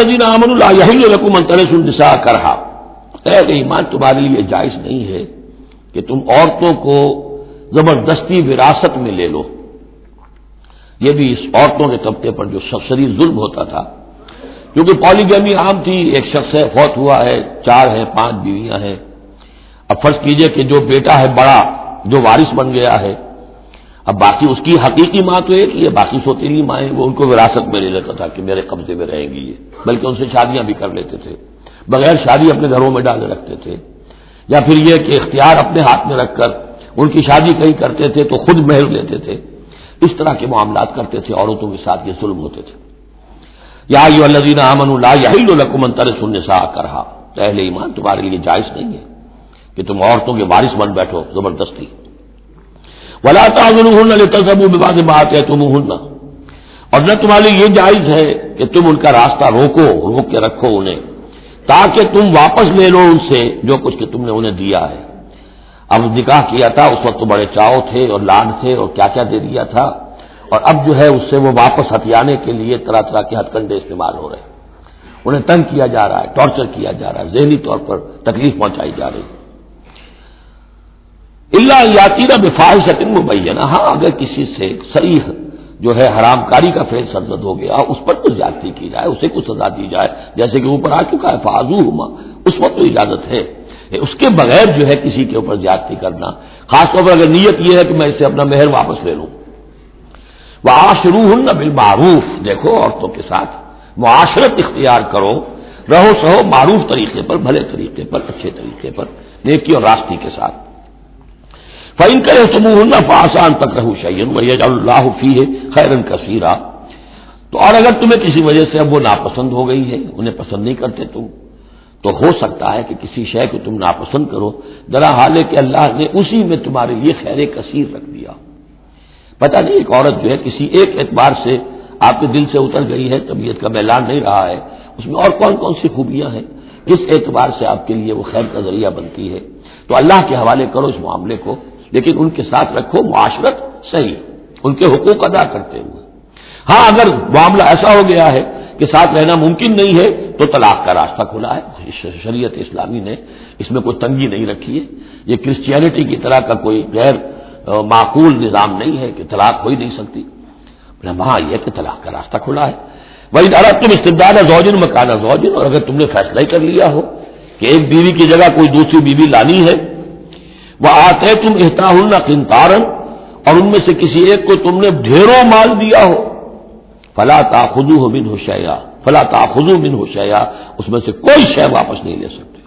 الذین امن اللہ یہی رقم انترس النساء کرہا اے ایمان تمہارے لیے جائز نہیں ہے کہ تم عورتوں کو زبردستی وراثت میں لے لو۔ یہ بھی اس عورتوں کے طبقے پر جو شریر ظلم ہوتا تھا۔ کیونکہ پالیگیمی عام تھی، ایک شخص ہے، فوت ہوا ہے، چار ہے پانچ بیویاں ہیں۔ اب فرض کیجیے کہ جو بیٹا ہے بڑا، جو وارث بن گیا ہے اب باقی اس کی حقیقی ماں تو ایک ہی ہے، باقی سوتیلی ماں وہ، ان کو وراثت میں لے لیتا تھا کہ میرے قبضے میں رہیں گی یہ، بلکہ ان سے شادیاں بھی کر لیتے تھے، بغیر شادی اپنے گھروں میں ڈالے رکھتے تھے۔ یا پھر یہ کہ اختیار اپنے ہاتھ میں رکھ کر ان کی شادی کہیں کرتے تھے تو خود مہر لیتے تھے۔ اس طرح کے معاملات کرتے تھے، عورتوں کے ساتھ یہ ظلم ہوتے تھے۔ یا یو الزین امن اللہ یہی لکمن تر سننے سا کرا پہلے ایمان تمہارے لیے جائز نہیں ہے کہ تم عورتوں کے بارش بن بیٹھو، زبردستی۔ ولا تصب بات بات ہے تم اور نہ تمہارے یہ جائز ہے کہ تم ان کا راستہ روکو، روک کے رکھو انہیں، تاکہ تم واپس لے لو ان سے جو کچھ کہ تم نے انہیں دیا ہے۔ اب نکاح کیا تھا، اس وقت تو بڑے چاؤ تھے اور لاڈ تھے اور کیا کیا دے دیا تھا۔ اور اب جو ہے اس سے وہ واپس ہتھیانے کے لیے طرح طرح کے ہتھ کنڈے استعمال ہو رہے ہیں۔ انہیں تنگ کیا جا رہا ہے، ٹارچر کیا جا رہا ہے، ذہنی طور پر تکلیف پہنچائی جا رہی ہے۔ اللہ یاتی نا بفاحش مبینہ۔ ہاں اگر کسی سے صحیح جو ہے حرام کاری کا فیل سرزد ہو گیا، اس پر تو زیادتی کی جائے، اسے کچھ سزا دی جائے، جیسے کہ اوپر آ چکا ہے فاضو ہما اس وقت تو اجازت ہے۔ اس کے بغیر جو ہے کسی کے اوپر زیادتی کرنا۔ خاص طور پر اگر نیت یہ ہے کہ میں اسے اپنا مہر واپس لے لوں۔ وہ آشرو ہوں نہ بالمعروف۔ دیکھو، عورتوں کے ساتھ معاشرت اختیار کرو۔ رہو سہو معروف طریقے پر، بھلے طریقے پر، اچھے طریقے پر، نیکی اور راستی کے ساتھ۔ فائن کرے تم نہ تک رہو شعین اللہ فی ہے خیرن کثیرہ تو اور اگر تمہیں کسی وجہ سے اب وہ ناپسند ہو گئی ہے، انہیں پسند نہیں کرتے تم تو ہو سکتا ہے کہ کسی شے کو تم ناپسند کرو۔ ذرا حال ہے کہ اللہ نے اسی میں تمہارے لیے خیر کثیر رکھ دیا۔ پتہ نہیں، ایک عورت جو ہے، کسی ایک اعتبار سے آپ کے دل سے اتر گئی ہے، طبیعت کا میلان نہیں رہا ہے، اس میں اور کون کون سی خوبیاں ہیں؟ کس اعتبار سے آپ کے لیے وہ خیر کا ذریعہ بنتی ہے۔ تو اللہ کے حوالے کرو اس معاملے کو۔ لیکن ان کے ساتھ رکھو معاشرت صحیح، ان کے حقوق ادا کرتے ہوئے۔ ہاں اگر معاملہ ایسا ہو گیا ہے کہ ساتھ رہنا ممکن نہیں ہے، تو طلاق کا راستہ کھلا ہے۔ شریعت اسلامی نے اس میں کوئی تنگی نہیں رکھی ہے۔ یہ کرسچینٹی کی طرح کا کوئی غیر معقول نظام نہیں ہے کہ طلاق ہو ہی نہیں سکتی۔ وہاں یہ کہ طلاق کا راستہ کھلا ہے۔ وہی ارب تم استدار زوجن مکانا زوجن اور اگر تم نے فیصلہ ہی کر لیا ہو کہ ایک بیوی کی جگہ کوئی دوسری بیوی لانی ہے وہ آتے تم احتاح اللہ کنتارن اور ان میں سے کسی ایک کو تم نے ڈھیروں مال دیا ہو۔ فلا تاخذو ہو بن ہوشیا فلا تاخذو بن ہوشیا اس میں سے کوئی شے واپس نہیں لے سکتے۔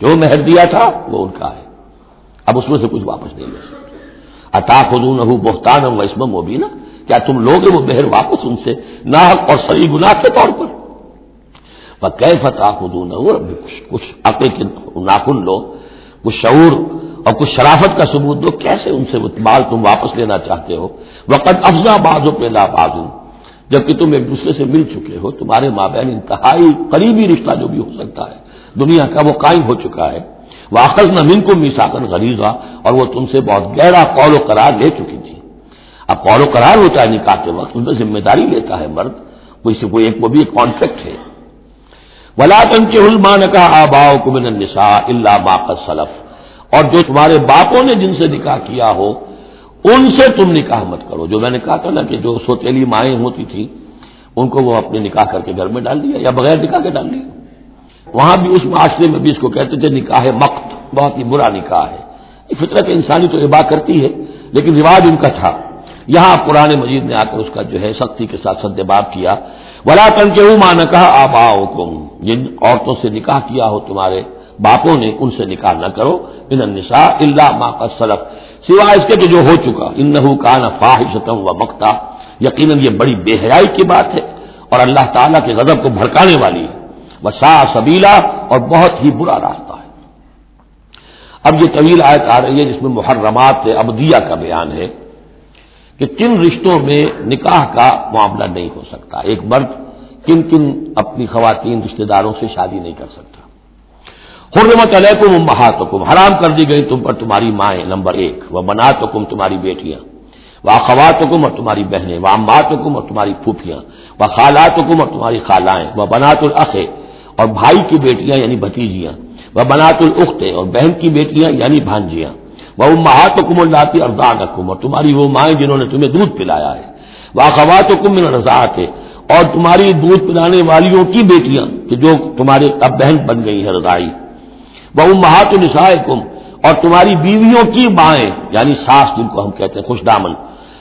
جو مہر دیا تھا وہ ان کا ہے۔ اب اس میں سے کچھ واپس نہیں لے سکتے۔ اتا خدون بہتان و اسم وہ بھی کیا تم لوگ وہ مہر واپس ان سے ناحق اور سری گناہ کے طور پر؟ کہ فتح خدون کچھ عقل کے ناخن لو۔ کچھ شعور اور کچھ شرافت کا ثبوت دو، کیسے ان سے مال تم واپس لینا چاہتے ہو؟ وقت افزا بازو پہ لا بازو جبکہ تم ایک دوسرے سے مل چکے ہو، تمہارے ماں بہن انتہائی قریبی رشتہ جو بھی ہو سکتا ہے، دنیا کا وہ قائم ہو چکا ہے۔ وہ آخر نہ من کو میساکن غریضہ اور وہ تم سے بہت گہرا قول و قرار لے چکی تھی۔ اب قول و قرار ہوتا ہے نکاح کے وقت ان میں ذمہ داری لیتا ہے مرد۔ کوئی سے کوئی ایک وہ بھی ایک کانٹریکٹ ہے۔ ولا تن کے علمان کا آباؤ کمن النساء اللہ باقت سلف۔ اور جو تمہارے باپوں نے جن سے نکاح کیا ہو، ان سے تم نکاح مت کرو۔ جو میں نے کہا تھا نا کہ جو سوتیلی مائیں ہوتی تھی ان کو وہ اپنے نکاح کر کے گھر میں ڈال دیا یا بغیر نکاح کے ڈال دیا۔ وہاں بھی اس معاشرے میں بھی اس کو کہتے تھے نکاح مقت، بہت ہی برا نکاح ہے۔ فطرت انسانی تو عبا کرتی ہے، لیکن رواج ان کا تھا۔ یہاں قرآن مجید نے آ کر اس کا جو ہے سختی کے ساتھ سدباب کیا۔ ولا تن کے ماں نے کہا آپ آؤ جن عورتوں سے نکاح کیا ہو تمہارے باپوں نے ان سے نکاح نہ کرو۔ ان النساء اللہ ماں کا سوائے اس کے کہ جو ہو چکا۔ ان کا نا فاحشتم و مکتا یقیناً یہ بڑی بے حیائی کی بات ہے۔ اور اللہ تعالیٰ کے غضب کو بھڑکانے والی۔ ہے وہ سا سبیلا اور بہت ہی برا راستہ ہے۔ اب یہ طویل آیت آ رہی ہے جس میں محرمات ابدیہ کا بیان ہے کہ کن رشتوں میں نکاح کا معاملہ نہیں ہو سکتا۔ ایک مرد کن کن اپنی خواتین رشتہ داروں سے شادی نہیں کر سکتا۔ حرمت علیکم امہاتکم، حرام کر دی گئی تم پر تمہاری مائیں، نمبر ایک وہ بنا تو کم تمہاری بیٹیاں وہ خوات اور تمہاری بہنیں وہ اماتکم اور تمہاری پھوپھیاں وہ خالات حکم اور تمہاری خالائیں وہ بنات العقے اور بھائی کی بیٹیاں یعنی بھتیجیاں وہ بنات العختے اور بہن کی بیٹیاں یعنی بھانجیاں وہ مہات حکم اللاتی اور اور تمہاری وہ مائیں جنہوں نے تمہیں دودھ پلایا ہے وہ خوات حکم میں رضاعت اور تمہاری دودھ پلانے والیوں کی بیٹیاں کہ جو تمہارے اب بہن بن گئی ہے رضائی وہ مہات النسائے کم اور تمہاری بیویوں کی مائیں یعنی ساس جن کو ہم کہتے ہیں، خوش دامن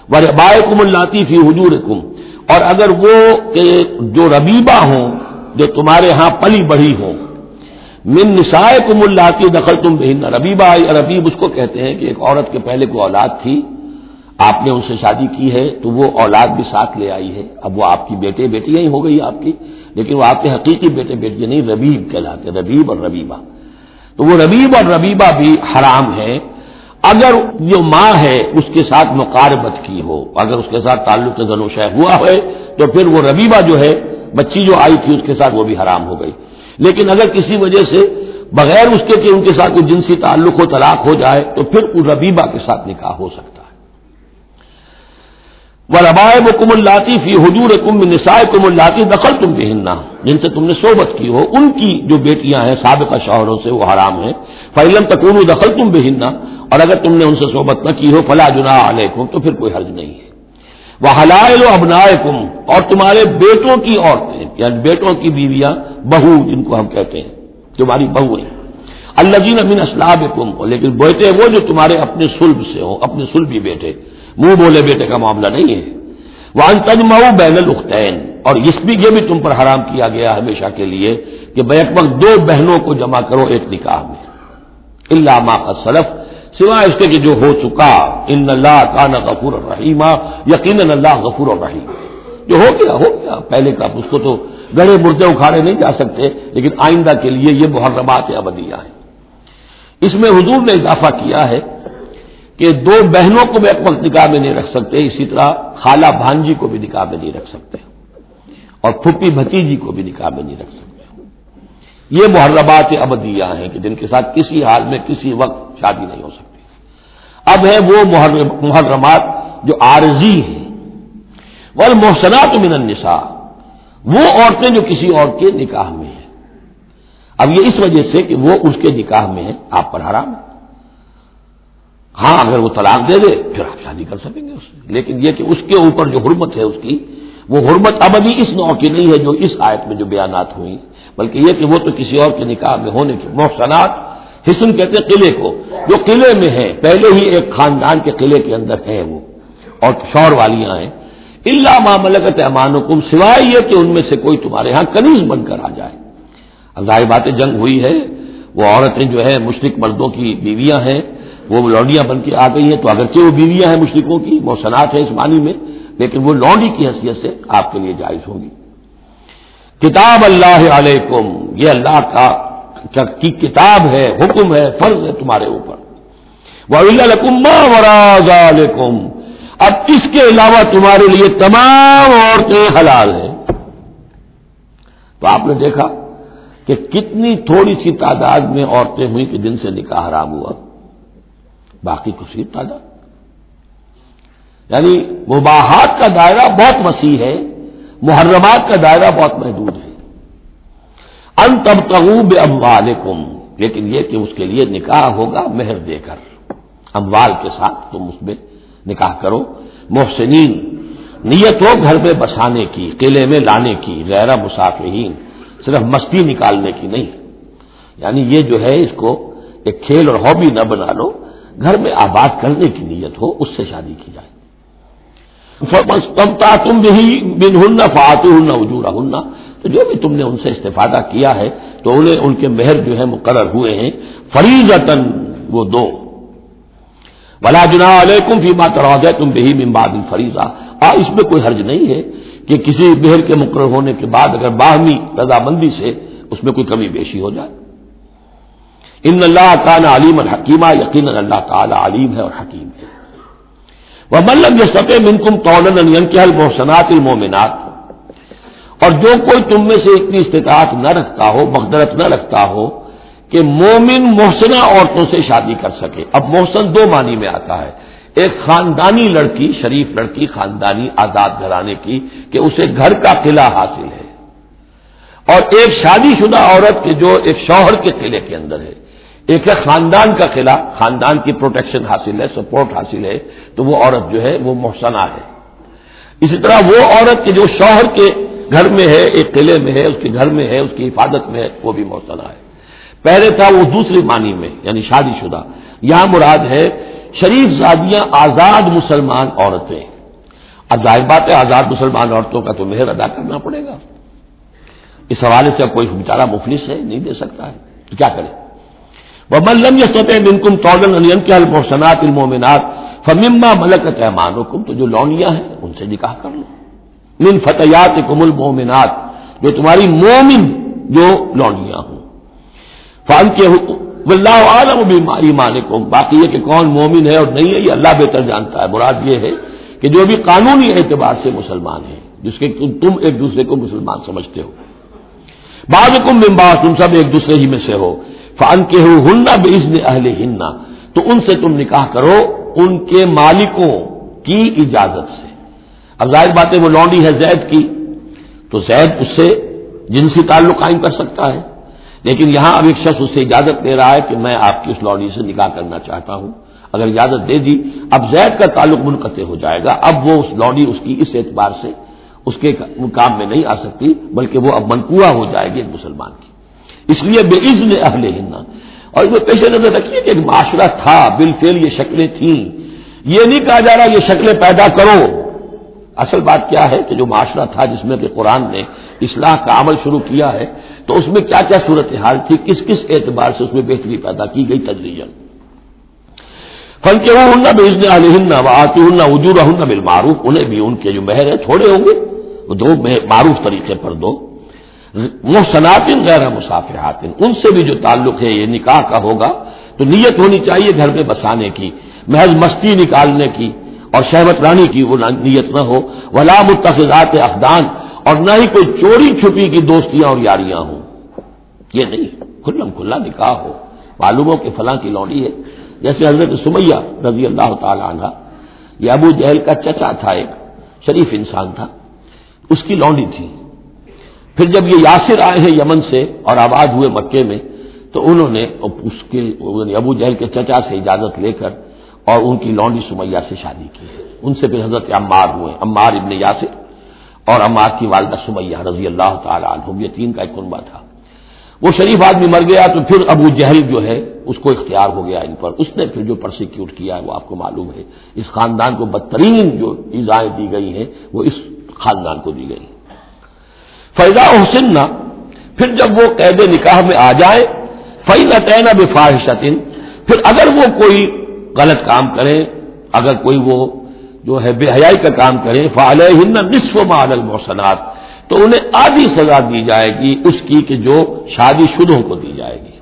وہ ربائے کم اللہ فی حجور کم اور اگر وہ جو ربیبہ ہوں، جو تمہارے ہاں پلی بڑھی ہوں، من نسائے کم اللہ کی دخل تم بہن، ربیبہ یا ربیب اس کو کہتے ہیں کہ ایک عورت کے پہلے کوئی اولاد تھی، آپ نے ان سے شادی کی ہے، تو وہ اولاد بھی ساتھ لے آئی ہے۔ اب وہ آپ کی بیٹے، بیٹیاں ہی ہو گئی آپ کی، لیکن وہ آپ کے حقیقی بیٹے، بیٹیاں نہیں، ربیب کہلاتے ربیب اور ربیبہ۔ تو وہ ربیب اور ربیبہ بھی حرام ہے۔ اگر جو ماں ہے اس کے ساتھ مقاربت کی ہو، اگر اس کے ساتھ تعلق شہ ہوا ہے تو پھر وہ ربیبہ جو ہے، بچی جو آئی تھی اس کے ساتھ وہ بھی حرام ہو گئی۔ لیکن اگر کسی وجہ سے بغیر اس کے کہ ان کے ساتھ کوئی جنسی تعلق ہو، طلاق ہو جائے، تو پھر وہ ربیبہ کے ساتھ نکاح ہو سکتا۔ ہے ربائے و کم اللہ فی حجور کم نسائے کم اللہ دخل تم بہننا جن سے تم نے صحبت کی ہو، ان کی جو بیٹیاں ہیں، سابقہ شوہروں سے وہ حرام ہیں۔ فعلم تکون دخل تم بہننا اور اگر تم نے ان سے صحبت نہ کی ہو فلاں جنا علیکم تو پھر کوئی حرج نہیں ہے۔ وہ حلائل و ابنائے کم اور تمہارے بیٹوں کی عورتیں یعنی بیٹوں کی بیویاں، بہو، جن کو ہم کہتے ہیں، تمہاری بہو ہیں۔ اللہ جین امین اسلاب کم لیکن بیٹے وہ جو تمہارے اپنے سلب سے ہوں، اپنے سلبی بیٹے۔ منہ بولے بیٹے کا معاملہ نہیں ہے۔ وہ انتجما بین الختین اور اس بھی یہ بھی تم پر حرام کیا گیا ہمیشہ کے لیے کہ بیک وقت دو بہنوں کو جمع کرو ایک نکاح میں۔ اللہ کا سلف۔ سوائے اس کے کہ جو ہو چکا۔ ان اللہ کا نہ غفور الرحیمہ یقین اللہ غفور الرحیم جو ہو گیا ہو گیا۔ پہلے کا اس کو تو گڑے مردے اکھاڑے نہیں جا سکتے، لیکن آئندہ کے لیے یہ محرمات ابدیہ ہیں۔ اس میں حضور نے اضافہ کیا ہے کہ دو بہنوں کو بھی ایک وقت نکاح میں نہیں رکھ سکتے، اسی طرح خالہ بھانجی کو بھی نکاح میں نہیں رکھ سکتے، اور پھپھی بھتیجی کو بھی نکاح میں نہیں رکھ سکتے۔ یہ محربات ابدیہ ہیں کہ جن کے ساتھ کسی حال میں کسی وقت شادی نہیں ہو سکتی۔ اب ہے وہ محرمات جو عارضی ہیں۔ وہ محسنات من النساء، وہ عورتیں جو کسی اور کے نکاح میں ہیں۔ اب یہ اس وجہ سے کہ وہ اس کے نکاح میں ہیں، آپ پر حرام ہے۔ ہاں اگر وہ طلاق دے دے، پھر آپ شادی کر سکیں گے اس لیکن یہ کہ اس کے اوپر جو حرمت ہے اس کی، وہ حرمت اب ابھی اس نو کی نہیں ہے جو اس آیت میں جو بیانات ہوئی۔ بلکہ یہ کہ وہ تو کسی اور کے نکاح میں ہونے کے محسنات، حسن کہتے ہیں قلعے کو۔ جو قلعے میں ہے پہلے ہی ایک خاندان کے قلعے کے اندر ہیں وہ۔ اور شور والیاں ہیں۔ اللہ معاملکت امان حکم سوائے یہ کہ ان میں سے کوئی تمہارے ہاں کنیز بن کر آ جائے۔ اب ظاہر باتیں جنگ ہوئی ہے۔ وہ عورتیں جو ہے مشرق مردوں کی بیویاں ہیں۔ وہ لونڈیاں بن کے آ گئی ہیں۔ تو اگرچہ وہ بیویاں ہیں مشرقوں کی موسنات ہے اس معنی میں، لیکن وہ لونڈی کی حیثیت سے آپ کے لیے جائز ہوگی کتاب اللہ علیکم، یہ اللہ کا کی کتاب ہے، حکم ہے، فرض ہے تمہارے اوپر۔ وہ اب اس کے علاوہ تمہارے لیے تمام عورتیں حلال ہیں۔ تو آپ نے دیکھا کہ کتنی تھوڑی سی تعداد میں عورتیں ہوئی کہ جن سے نکاح حرام ہوا۔ باقی کثیر تعداد یعنی مباحات کا دائرہ بہت وسیع ہے، محرمات کا دائرہ بہت محدود ہے۔ ان تب تغوب اموالکم لیکن یہ کہ اس کے لیے نکاح ہوگا مہر دے کر۔ اموال کے ساتھ تم اس میں نکاح کرو۔ محسنین، نیت ہو گھر میں بسانے کی، قلعے میں لانے کی، غیر مسافرین، صرف مستی نکالنے کی نہیں۔ یعنی یہ جو ہے، اس کو ایک کھیل اور ہابی نہ بنا لو۔ گھر میں آباد کرنے کی نیت ہو، اس سے شادی کی جائے۔ تم بھی بن ہننا فاتو ہننا اجورا ہننا تو جو بھی تم نے ان سے استفادہ کیا ہے، تو انہیں ان کے مہر جو ہے مقرر ہوئے ہیں۔ فریض وہ دو۔ بلا جنا علیکم فی بات ہے تم بہی ممباد فریضہ آ، اس میں کوئی حرج نہیں ہے کہ کسی مہر کے مقرر ہونے کے بعد اگر باہمی رضامندی سے اس میں کوئی کمی بیشی ہو جائے۔ ان اللہ تعالیٰ علیم الحکیمہ یقین اللہ تعالیٰ علیم ہے اور حکیم ہے۔ وہ ملب یہ سطح منکم تولن کے محسنات المومنات اور جو کوئی تم میں سے اتنی استطاعت نہ رکھتا ہو مقدرت نہ رکھتا ہو کہ مومن محسنہ عورتوں سے شادی کر سکے۔ اب محسن دو معنی میں آتا ہے۔ ایک خاندانی لڑکی، شریف لڑکی، خاندانی آزاد گھرانے کی کہ اسے گھر کا قلعہ حاصل ہے۔ اور ایک شادی شدہ عورت کے جو ایک شوہر کے قلعے کے اندر ہے۔ ایک ہے خاندان کا قلعہ، خاندان کی پروٹیکشن حاصل ہے سپورٹ حاصل ہے، تو وہ عورت جو ہے، وہ محسنہ ہے۔ اسی طرح وہ عورت کے جو شوہر کے گھر میں ہے، ایک قلعے میں ہے، اس کے گھر میں ہے، اس کی حفاظت میں ہے، وہ بھی محسنہ ہے۔ پہلے تھا وہ دوسری معنی میں یعنی شادی شدہ۔ یہاں مراد ہے، شریف زادیاں آزاد مسلمان عورتیں۔ اب ظاہر بات ہے، آزاد مسلمان عورتوں کا تو مہر ادا کرنا پڑے گا۔ اس حوالے سے اب کوئی بیچارہ مفلس ہے، نہیں دے سکتا ہے۔ تو کیا کرے؟ وہ ملم یہ سوتے بالکل تودن کے المحسنات المومنات فمما ملکت احمان تو جو لونیاں ہیں، ان سے نکاح کر لو۔ من فتحیات کم المومنات جو تمہاری مومن جو لونیاں ہوں۔ فن کے اللہ عالم بیماری مالکم باقی یہ کہ کون مومن ہے اور نہیں ہے، یہ اللہ بہتر جانتا ہے۔ مراد یہ ہے کہ جو بھی قانونی اعتبار سے مسلمان ہیں، جس کے تم ایک دوسرے کو مسلمان سمجھتے ہو۔ بعض کم بمبا تم سب ایک دوسرے ہی میں سے ہو۔ فن کے ہو ہننا بزن اہل ہننا تو ان سے تم نکاح کرو ان کے مالکوں کی اجازت سے۔ اب ظاہر بات ہے وہ لونڈی ہے زید کی، تو زید اس سے جنسی تعلق قائم کر سکتا ہے۔ لیکن یہاں اب ایک شخص اس سے اجازت دے رہا ہے کہ میں آپ کی اس لونڈی سے نکاح کرنا چاہتا ہوں۔ اگر اجازت دے دی، اب زید کا تعلق منقطع ہو جائے گا۔ اب وہ اس لونڈی اس کی اس اعتبار سے اس کے کام میں نہیں آ سکتی، بلکہ وہ اب منقوع ہو جائے گی ایک مسلمان کی۔ اس لیے بے عزن اہل ہند اور اس میں پیش نظر رکھیے کہ ایک معاشرہ تھا بالفیل یہ شکلیں تھیں۔ یہ نہیں کہا جا رہا یہ شکلیں پیدا کرو۔ اصل بات کیا ہے کہ جو معاشرہ تھا جس میں کہ قرآن نے اصلاح کا عمل شروع کیا ہے، تو اس میں کیا کیا صورت حال تھی؟ کس کس اعتبار سے اس میں بہتری پیدا کی گئی تجریجن فن کے وہ ہننا بھیجنے والے ہننا وہ آتی ہننا وجود ہننا بال انہیں بھی ان کے جو مہر ہے چھوڑے ہوں گے۔ وہ دو معروف طریقے پر دو۔ وہ غیر مسافر ان سے بھی جو تعلق ہے یہ نکاح کا ہوگا، تو نیت ہونی چاہیے گھر میں بسانے کی، محض مستی نکالنے کی، اور شہبت رانی کی وہ نیت نہ ہو۔ ولا متخذات اقدان اور نہ ہی کوئی چوری چھپی کی دوستیاں اور یاریاں ہوں۔ یہ نہیں، کھلم کھلا نکاح ہو۔ معلوم ہو کہ فلاں کی لوڑی ہے۔ جیسے حضرت سمیہ رضی اللہ تعالی عنہ، یہ ابو جہل کا چچا تھا ایک، شریف انسان تھا۔ اس کی لونڈی تھی۔ پھر جب یہ یاسر آئے ہیں یمن سے اور آباد ہوئے مکے میں، تو انہوں نے اس کے یعنی ابو جہل کے چچا سے اجازت لے کر اور ان کی لونڈی سمیہ سے شادی کی۔ ان سے پھر حضرت عمار ہوئے۔ عمار ابن یاسر اور عمار کی والدہ سمیہ رضی اللہ تعالی عنہ۔ یہ تین کا ایک کنبا تھا۔ وہ شریف آدمی مر گیا تو پھر ابو جہل جو ہے، اس کو اختیار ہو گیا ان پر۔ اس نے پھر جو پرسیکیوٹ کیا ہے وہ آپ کو معلوم ہے۔ اس خاندان کو بدترین جو ایزائیں دی گئی ہیں، وہ اس خاندان کو دی گئی۔ ہیں فیضا حسن نہ پھر جب وہ قید نکاح میں آ جائے فی نہ بے پھر اگر وہ کوئی غلط کام کرے، اگر کوئی وہ جو ہے بے حیائی کا کام کرے فعلیہ ہند نصف مال المحسنات، تو انہیں آدھی سزا دی جائے گی اس کی کہ جو شادی شدوں کو دی جائے گی۔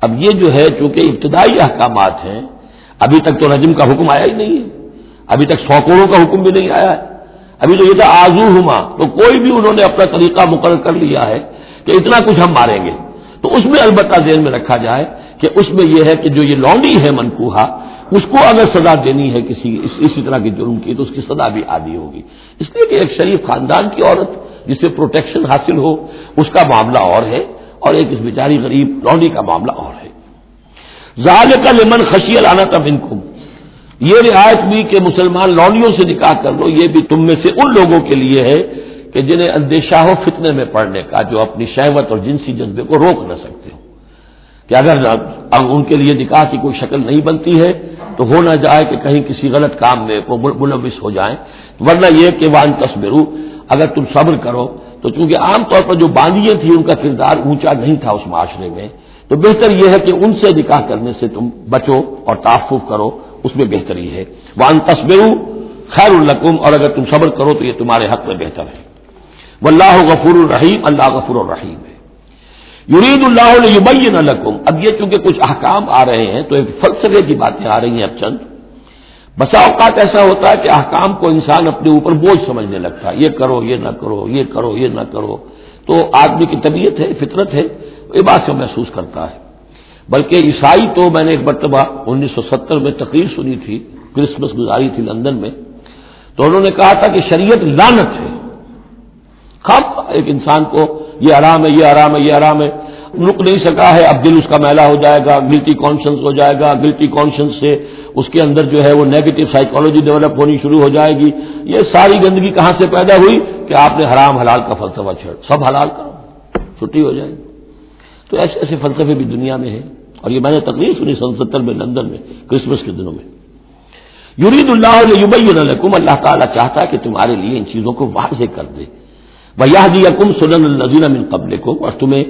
اب یہ جو ہے، چونکہ ابتدائی احکامات ہیں، ابھی تک تو رجم کا حکم آیا ہی نہیں ہے، ابھی تک سو کروڑوں کا حکم بھی نہیں آیا ہے۔ ابھی تو یہ تھا آزو ہما تو کوئی بھی انہوں نے اپنا طریقہ مقرر کر لیا ہے کہ اتنا کچھ ہم ماریں گے۔ تو اس میں البتہ ذہن میں رکھا جائے کہ اس میں یہ ہے کہ جو یہ لونڈی ہے منکوہا، اس کو اگر سزا دینی ہے کسی اسی طرح کے جرم کی، تو اس کی سزا بھی آدھی ہوگی۔ اس لیے کہ ایک شریف خاندان کی عورت جسے پروٹیکشن حاصل ہو، اس کا معاملہ اور ہے اور ایک اس بیچاری غریب لونڈی کا معاملہ اور ہے۔ زال کا لمن خشی لانا تب ان یہ رعایت بھی کہ مسلمان لونڈیوں سے نکاح کر لو، یہ بھی تم میں سے ان لوگوں کے لیے ہے کہ جنہیں اندیشہ ہو فتنے میں پڑنے کا، جو اپنی شہوت اور جنسی جذبے کو روک نہ سکتے ہو کہ اگر ان کے لیے نکاح کی کوئی شکل نہیں بنتی ہے، تو ہو نہ جائے کہ کہیں کسی غلط کام میں وہ ملوث ہو جائیں۔ ورنہ یہ کہ وان تصبرو اگر تم صبر کرو، تو چونکہ عام طور پر جو باندیاں تھیں، ان کا کردار اونچا نہیں تھا اس معاشرے میں، تو بہتر یہ ہے کہ ان سے نکاح کرنے سے تم بچو اور تعفف کرو۔ اس میں بہتری ہے۔ وان تصبرو خیر القم اور اگر تم صبر کرو تو یہ تمہارے حق میں بہتر ہے۔ وہ اللہ غفور الرحیم اللہ غفور الرحیم ہے۔ یرید اللہ علیہ الکم اب یہ چونکہ کچھ احکام آ رہے ہیں تو ایک فلسفے کی باتیں آ رہی ہیں اب چند۔ بسا اوقات ایسا ہوتا ہے کہ احکام کو انسان اپنے اوپر بوجھ سمجھنے لگتا ہے۔ یہ کرو، یہ نہ کرو، یہ کرو، یہ نہ کرو۔ تو آدمی کی طبیعت ہے، فطرت ہے، یہ بات سے محسوس کرتا ہے۔ بلکہ عیسائی تو میں نے ایک مرتبہ انیس سو ستر میں تقریر سنی تھی، کرسمس گزاری تھی لندن میں۔ تو انہوں نے کہا تھا کہ شریعت لانت ہے۔ خب، ایک انسان کو یہ آرام ہے، یہ آرام ہے، یہ آرام ہے۔ رک نہیں سکا ہے، اب دل اس کا میلا ہو جائے گا گلٹی کانشنس ہو جائے گا۔ گلٹی کانشنس سے اس کے اندر جو ہے وہ نیگیٹو سائیکالوجی ڈیولپ ہونی شروع ہو جائے گی۔ یہ ساری گندگی کہاں سے پیدا ہوئی؟ کہ آپ نے حرام حلال کا فلسفہ چھڑ سب حلال کرو، چھٹی ہو جائے گی۔ تو ایسے ایسے فلسفے بھی دنیا میں ہیں۔ اور یہ میں نے تقریر سنی سن ستر میں، لندن میں، کرسمس کے دنوں میں۔ یورید اللہ علیہ اللہ تعالیٰ چاہتا ہے کہ تمہارے لیے ان چیزوں کو واضح کر دے۔ وہ دی کم سنن النظین من قبل کو اور تمہیں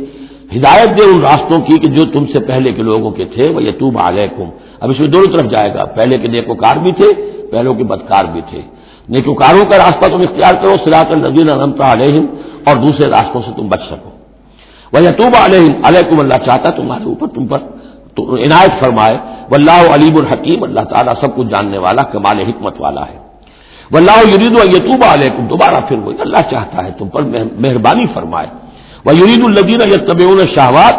ہدایت دے ان راستوں کی کہ جو تم سے پہلے کے لوگوں کے تھے وہ یتوب آ گئے اب اس میں دونوں طرف جائے گا، پہلے کے نیکوکار بھی تھے، پہلوں کے بدکار بھی تھے۔ نیکوکاروں کا راستہ تم اختیار کرو سراط النظین رمتا علیہم، اور دوسرے راستوں سے تم بچ سکو۔ وہ یتوب علیہم، علیکم اللہ چاہتا تمہارے اوپر، تم پر عنایت فرمائے و اللہ علیم الحکیم اللہ تعالیٰ سب کچھ جاننے والا، کمال حکمت والا ہے۔ وہ اللہ یرید و یتوب علیکم، دوبارہ پھر وہی اللہ چاہتا ہے تم پر مہربانی فرمائے۔ وہ یرید الدین یتبعون شہوات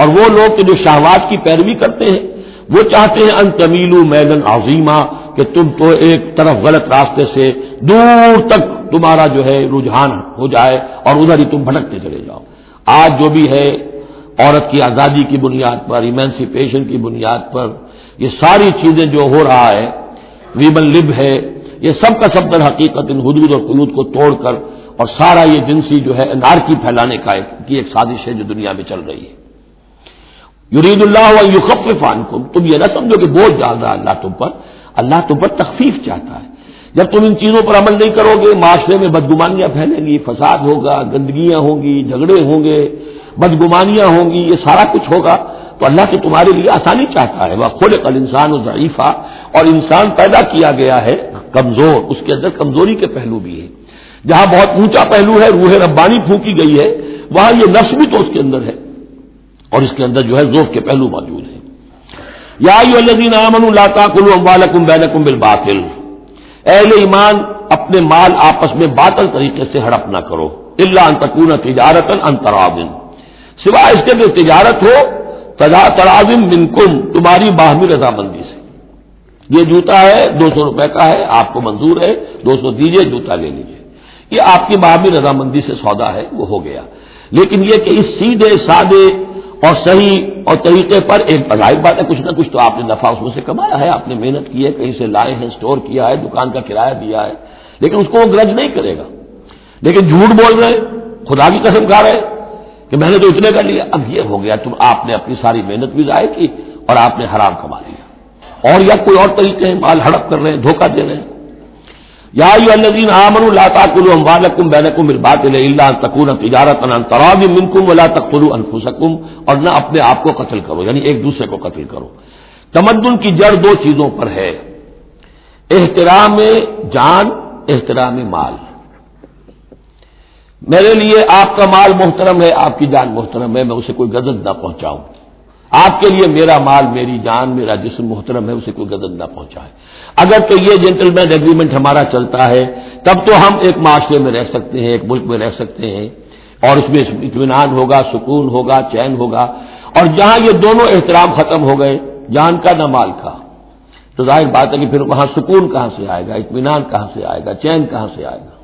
اور وہ لوگ کہ جو شہوات کی پیروی کرتے ہیں، وہ چاہتے ہیں ان تمیل میدن عظیمہ کہ تم تو ایک طرف غلط راستے سے دور تک تمہارا جو ہے رجحان ہو جائے اور ادھر ہی تم بھٹکتے چلے جاؤ۔ آج جو بھی ہے عورت کی آزادی کی بنیاد پر ایمینسیپیشن کی بنیاد پر، یہ ساری چیزیں جو ہو رہا ہے، ویمن لب ہے، یہ سب کا سب در حقیقت ان حدود اور قلود کو توڑ کر اور سارا یہ جنسی جو ہے نارکی پھیلانے کا ایک کی ایک سازش ہے جو دنیا میں چل رہی ہے۔ یرید اللہ یوخف فان کو تم یہ نہ سمجھو کہ بہت ڈال رہا اللہ تم پر۔ اللہ تم پر تخفیف چاہتا ہے۔ جب تم ان چیزوں پر عمل نہیں کرو گے، معاشرے میں بدگمانیاں پھیلیں گی، فساد ہوگا، گندگیاں ہوں گی، جھگڑے ہوں گے، بدگمانیاں ہوں گی، یہ سارا کچھ ہوگا۔ تو اللہ تو تمہارے لیے آسانی چاہتا ہے۔ وہ خود کل انسان و ضعیفہ اور انسان پیدا کیا گیا ہے کمزور، اس کے اندر کمزوری کے پہلو بھی ہے جہاں بہت اونچا پہلو ہے، روح ربانی پھونکی گئی ہے، وہاں یہ نفس بھی تو اس کے اندر ہے۔ اور اس کے اندر جو ہے ذوف کے پہلو موجود ہیں۔ یا الدین امن اللہ کلو امبالکم بینکم بالباطل۔ اہل ایمان اپنے مال آپس میں باطل طریقے سے ہڑپ نہ کرو۔ اللہ انتقون تجارت انترابن سوائے اس کے جو تجارت ہو ترازم منکم، تمہاری باہمی رضامندی سے۔ یہ جوتا ہے، دو سو روپے کا ہے، آپ کو منظور ہے، دو سو دیجیے جوتا لے لیجیے یہ آپ کی باہمی رضامندی سے سودا ہے، وہ ہو گیا۔ لیکن یہ کہ اس سیدھے، سادے اور صحیح اور طریقے پر ایک ظاہر بات ہے، کچھ نہ کچھ تو آپ نے نفع اس میں سے کمایا ہے۔ آپ نے محنت کی ہے، کہیں سے لائے ہیں اسٹور کیا ہے، دکان کا کرایہ دیا ہے۔ لیکن اس کو وہ گرج نہیں کرے گا۔ لیکن جھوٹ بول رہے خدا کی قسم کھا رہے کہ میں نے تو اتنے کر لیا۔ اب یہ ہو گیا، تم آپ نے اپنی ساری محنت بھی ضائع کی اور آپ نے حرام کما لیا۔ اور یا کوئی اور طریقے ہیں، مال ہڑپ کر رہے ہیں، دھوکہ دے رہے ہیں۔ یا الدین آمن اللہ تعقل امبالکم بینکم البات اللہ تکون تجارت تراب منکم ولا تقلو انفسکم اور نہ اپنے آپ کو قتل کرو یعنی ایک دوسرے کو قتل کرو۔ تمدن کی جڑ دو چیزوں پر ہے۔ احترام جان، احترام مال۔ میرے لیے آپ کا مال محترم ہے، آپ کی جان محترم ہے، میں اسے کوئی غزل نہ پہنچاؤں۔ آپ کے لیے میرا مال، میری جان، میرا جسم محترم ہے، اسے کوئی غزل نہ پہنچائے۔ اگر تو یہ جینٹل مین ایگریمنٹ ہمارا چلتا ہے، تب تو ہم ایک معاشرے میں رہ سکتے ہیں، ایک ملک میں رہ سکتے ہیں۔ اور اس میں اطمینان ہوگا، سکون ہوگا، چین ہوگا۔ اور جہاں یہ دونوں احترام ختم ہو گئے، جان کا نہ مال کا۔ تو ظاہر بات ہے کہ پھر وہاں سکون کہاں سے آئے گا؟ اطمینان کہاں سے آئے گا؟ چین کہاں سے آئے گا؟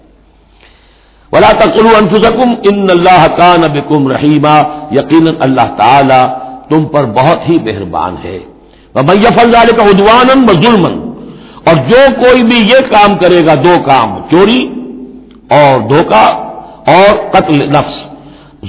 ولا تقلو انفسکم ان اللہ کا نبکم رحیمہ یقین اللہ تعالی تم پر بہت ہی مہربان ہے۔ بھیا فلزال کا ادوان و ظلم اور جو کوئی بھی یہ کام کرے گا، دو کام، چوری اور دھوکہ اور قتل نفس۔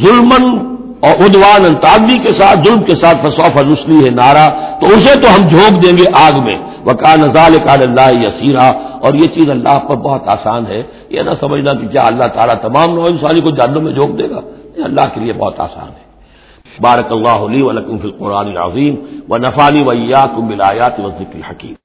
ظلمن اور ادوان تعدی کے ساتھ، ظلم کے ساتھ فصوف نسلی ہے نارا۔ تو اسے تو ہم جھونک دیں گے آگ میں۔ وہ کا نظال کا اللہ یسیرا اور یہ چیز اللہ پر بہت آسان ہے۔ یہ نہ سمجھنا کہ کیا اللہ تعالیٰ تمام نو انسانی کو جانوں میں جھونک دے گا۔ یہ اللہ کے لیے بہت آسان ہے۔ بارک اللہ علی ولکم فی القرآن العظیم و نفانی ویا کم بلایات و ذکر حکیم